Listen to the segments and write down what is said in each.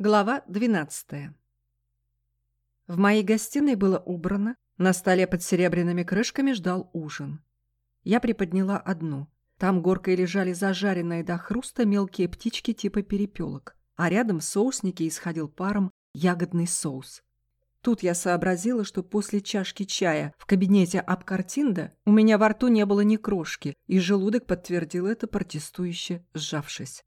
Глава 12. В моей гостиной было убрано, на столе под серебряными крышками ждал ужин. Я приподняла одну. Там горкой лежали зажаренные до хруста мелкие птички типа перепелок, а рядом в соуснике исходил паром ягодный соус. Тут я сообразила, что после чашки чая в кабинете Абкартинда у меня во рту не было ни крошки, и желудок подтвердил это, протестующе сжавшись.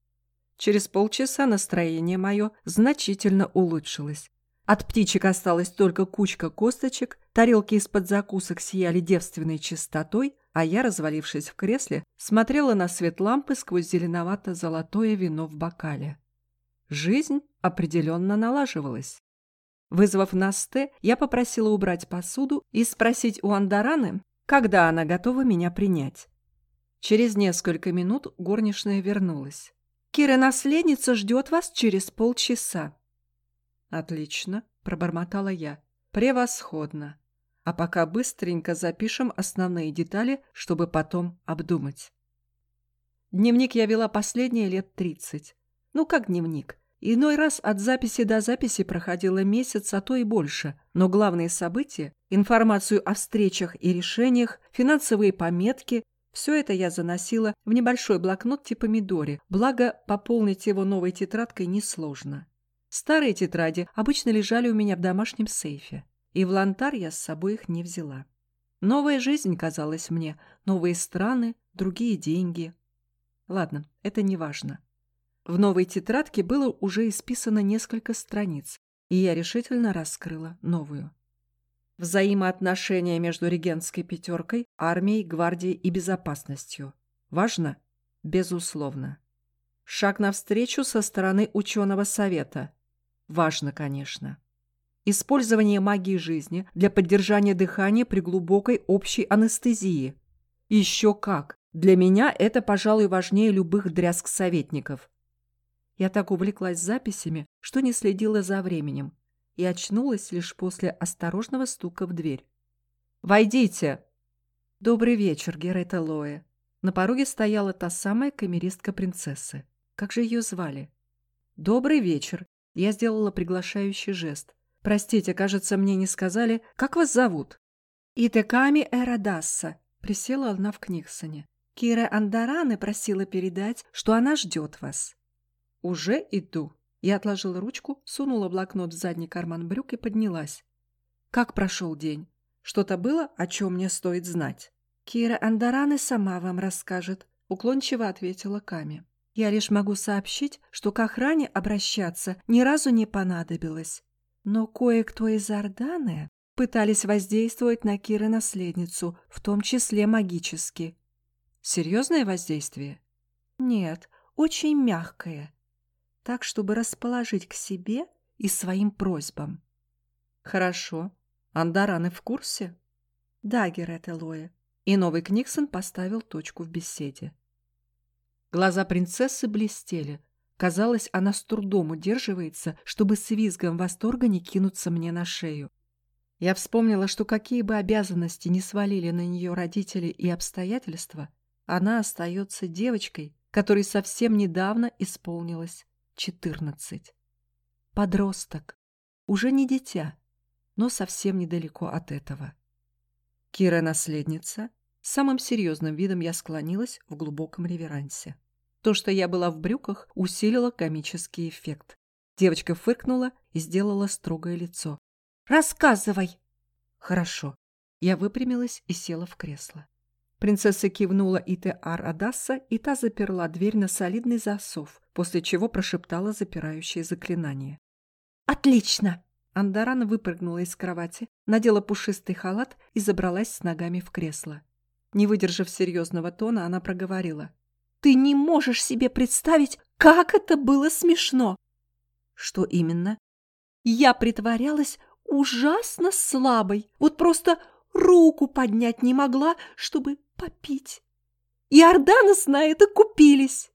Через полчаса настроение мое значительно улучшилось. От птичек осталась только кучка косточек, тарелки из-под закусок сияли девственной чистотой, а я, развалившись в кресле, смотрела на свет лампы сквозь зеленовато-золотое вино в бокале. Жизнь определенно налаживалась. Вызвав Насте, я попросила убрать посуду и спросить у Андараны, когда она готова меня принять. Через несколько минут горничная вернулась. Кира-наследница ждет вас через полчаса». «Отлично», — пробормотала я. «Превосходно. А пока быстренько запишем основные детали, чтобы потом обдумать». Дневник я вела последние лет тридцать. Ну, как дневник? Иной раз от записи до записи проходило месяц, а то и больше, но главные события, информацию о встречах и решениях, финансовые пометки, все это я заносила в небольшой блокнот типа Мидори, благо пополнить его новой тетрадкой несложно. Старые тетради обычно лежали у меня в домашнем сейфе, и в лантар я с собой их не взяла. Новая жизнь казалась мне, новые страны, другие деньги. Ладно, это не важно. В новой тетрадке было уже исписано несколько страниц, и я решительно раскрыла новую. Взаимоотношения между регентской пятеркой, армией, гвардией и безопасностью. Важно? Безусловно. Шаг навстречу со стороны ученого совета. Важно, конечно. Использование магии жизни для поддержания дыхания при глубокой общей анестезии. Еще как. Для меня это, пожалуй, важнее любых дрязг советников. Я так увлеклась записями, что не следила за временем, и очнулась лишь после осторожного стука в дверь. «Войдите!» «Добрый вечер, Герета Лоэ». На пороге стояла та самая камеристка принцессы. Как же ее звали? «Добрый вечер». Я сделала приглашающий жест. «Простите, кажется, мне не сказали, как вас зовут?» «Итеками Эрадасса», — присела она в Книгсоне. «Кира Андараны просила передать, что она ждет вас». «Уже иду», я отложила ручку, сунула блокнот в задний карман брюк и поднялась. Как прошел день? Что-то было, о чем мне стоит знать? Кира Андараны сама вам расскажет, уклончиво ответила Ками. Я лишь могу сообщить, что к охране обращаться ни разу не понадобилось. Но кое-кто из Орданы пытались воздействовать на Киры наследницу, в том числе магически. Серьезное воздействие? Нет, очень мягкое так, чтобы расположить к себе и своим просьбам. Хорошо. Андараны в курсе? Да, Герет Элоя. И новый Книксон поставил точку в беседе. Глаза принцессы блестели. Казалось, она с трудом удерживается, чтобы с визгом восторга не кинуться мне на шею. Я вспомнила, что какие бы обязанности не свалили на нее родители и обстоятельства, она остается девочкой, которой совсем недавно исполнилось четырнадцать. Подросток. Уже не дитя, но совсем недалеко от этого. Кира наследница. Самым серьезным видом я склонилась в глубоком реверансе. То, что я была в брюках, усилило комический эффект. Девочка фыркнула и сделала строгое лицо. «Рассказывай!» «Хорошо». Я выпрямилась и села в кресло. Принцесса кивнула Ите Ар Адасса, и та заперла дверь на солидный засов, после чего прошептала запирающее заклинание. «Отлично!» Андарана выпрыгнула из кровати, надела пушистый халат и забралась с ногами в кресло. Не выдержав серьезного тона, она проговорила. «Ты не можешь себе представить, как это было смешно!» «Что именно?» «Я притворялась ужасно слабой, вот просто руку поднять не могла, чтобы попить. И Орданос на это купились.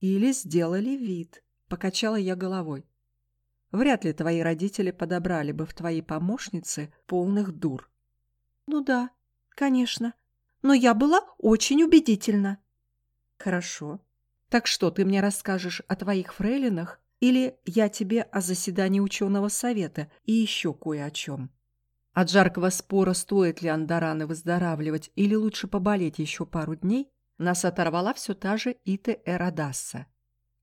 Или сделали вид, покачала я головой. Вряд ли твои родители подобрали бы в твоей помощнице полных дур. Ну да, конечно. Но я была очень убедительна. Хорошо. Так что ты мне расскажешь о твоих фрейлинах, Или я тебе о заседании ученого совета и еще кое о чем. От жаркого спора, стоит ли Андараны выздоравливать или лучше поболеть еще пару дней, нас оторвала все та же Ите Эрадасса.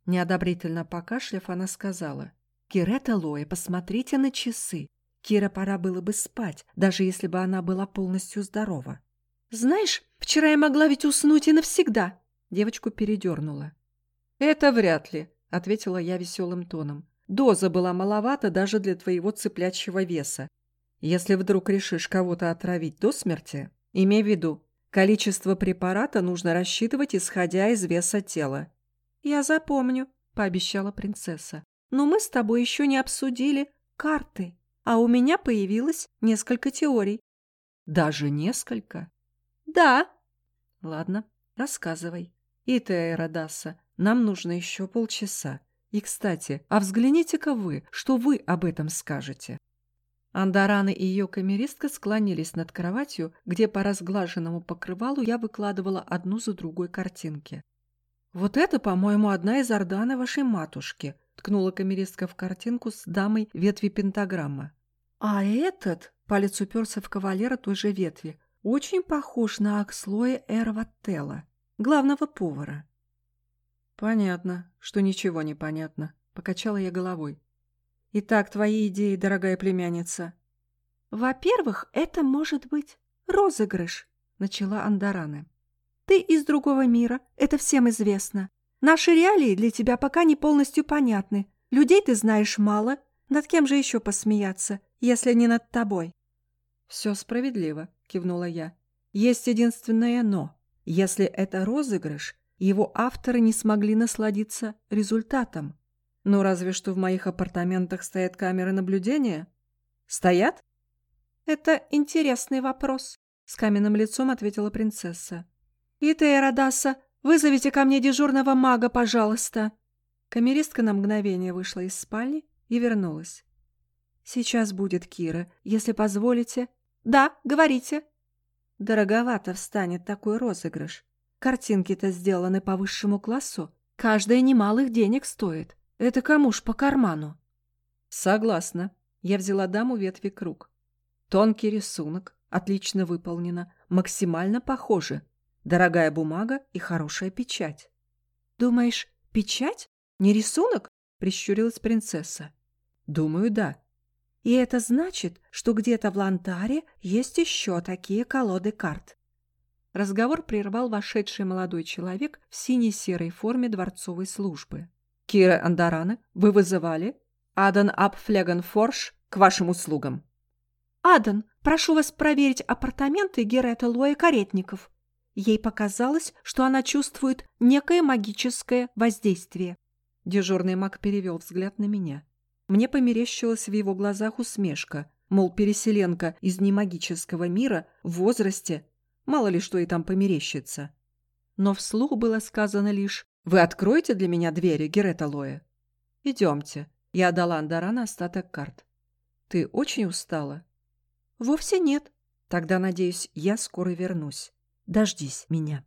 Неодобрительно покашляв, она сказала, «Кирета Лоя, посмотрите на часы. Кира пора было бы спать, даже если бы она была полностью здорова». «Знаешь, вчера я могла ведь уснуть и навсегда!» Девочку передернула. «Это вряд ли», — ответила я веселым тоном. «Доза была маловата даже для твоего цыплячьего веса. Если вдруг решишь кого-то отравить до смерти, имей в виду, количество препарата нужно рассчитывать, исходя из веса тела. «Я запомню», — пообещала принцесса. «Но мы с тобой еще не обсудили карты, а у меня появилось несколько теорий». «Даже несколько?» «Да». «Ладно, рассказывай». «Ита Эродаса, нам нужно еще полчаса. И, кстати, а взгляните-ка вы, что вы об этом скажете?» Андарана и ее камеристка склонились над кроватью, где по разглаженному покрывалу я выкладывала одну за другой картинки. «Вот это, по-моему, одна из орданы вашей матушки», — ткнула камеристка в картинку с дамой ветви пентаграммы. «А этот...» — палец уперся в кавалера той же ветви. «Очень похож на Акслоя Эрвателла, главного повара». «Понятно, что ничего не понятно», — покачала я головой. Итак, твои идеи, дорогая племянница. Во-первых, это может быть розыгрыш, начала Андарана. Ты из другого мира, это всем известно. Наши реалии для тебя пока не полностью понятны. Людей ты знаешь мало. Над кем же еще посмеяться, если не над тобой? Все справедливо, кивнула я. Есть единственное «но». Если это розыгрыш, его авторы не смогли насладиться результатом. Ну, разве что в моих апартаментах стоят камеры наблюдения. Стоят? Это интересный вопрос, с каменным лицом ответила принцесса. Ита Эродаса, вызовите ко мне дежурного мага, пожалуйста. Камеристка на мгновение вышла из спальни и вернулась. Сейчас будет Кира, если позволите. Да, говорите. Дороговато встанет такой розыгрыш. Картинки-то сделаны по высшему классу. Каждая немалых денег стоит. Это кому ж по карману? Согласна. Я взяла даму ветви круг. Тонкий рисунок, отлично выполнено, максимально похоже. Дорогая бумага и хорошая печать. Думаешь, печать? Не рисунок? Прищурилась принцесса. Думаю, да. И это значит, что где-то в Лантаре есть еще такие колоды карт. Разговор прервал вошедший молодой человек в сине-серой форме дворцовой службы. Кира Андарана, вы вызывали? Адан Апфлегенфорш к вашим услугам. Адан, прошу вас проверить апартаменты Герета Лоя Каретников. Ей показалось, что она чувствует некое магическое воздействие. Дежурный маг перевел взгляд на меня. Мне померещилась в его глазах усмешка, мол, переселенка из немагического мира в возрасте, мало ли что и там померещится. Но вслух было сказано лишь вы откроете для меня двери, Герета Лоя? Идемте. Я отдала Андарана остаток карт. Ты очень устала? Вовсе нет. Тогда, надеюсь, я скоро вернусь. Дождись меня.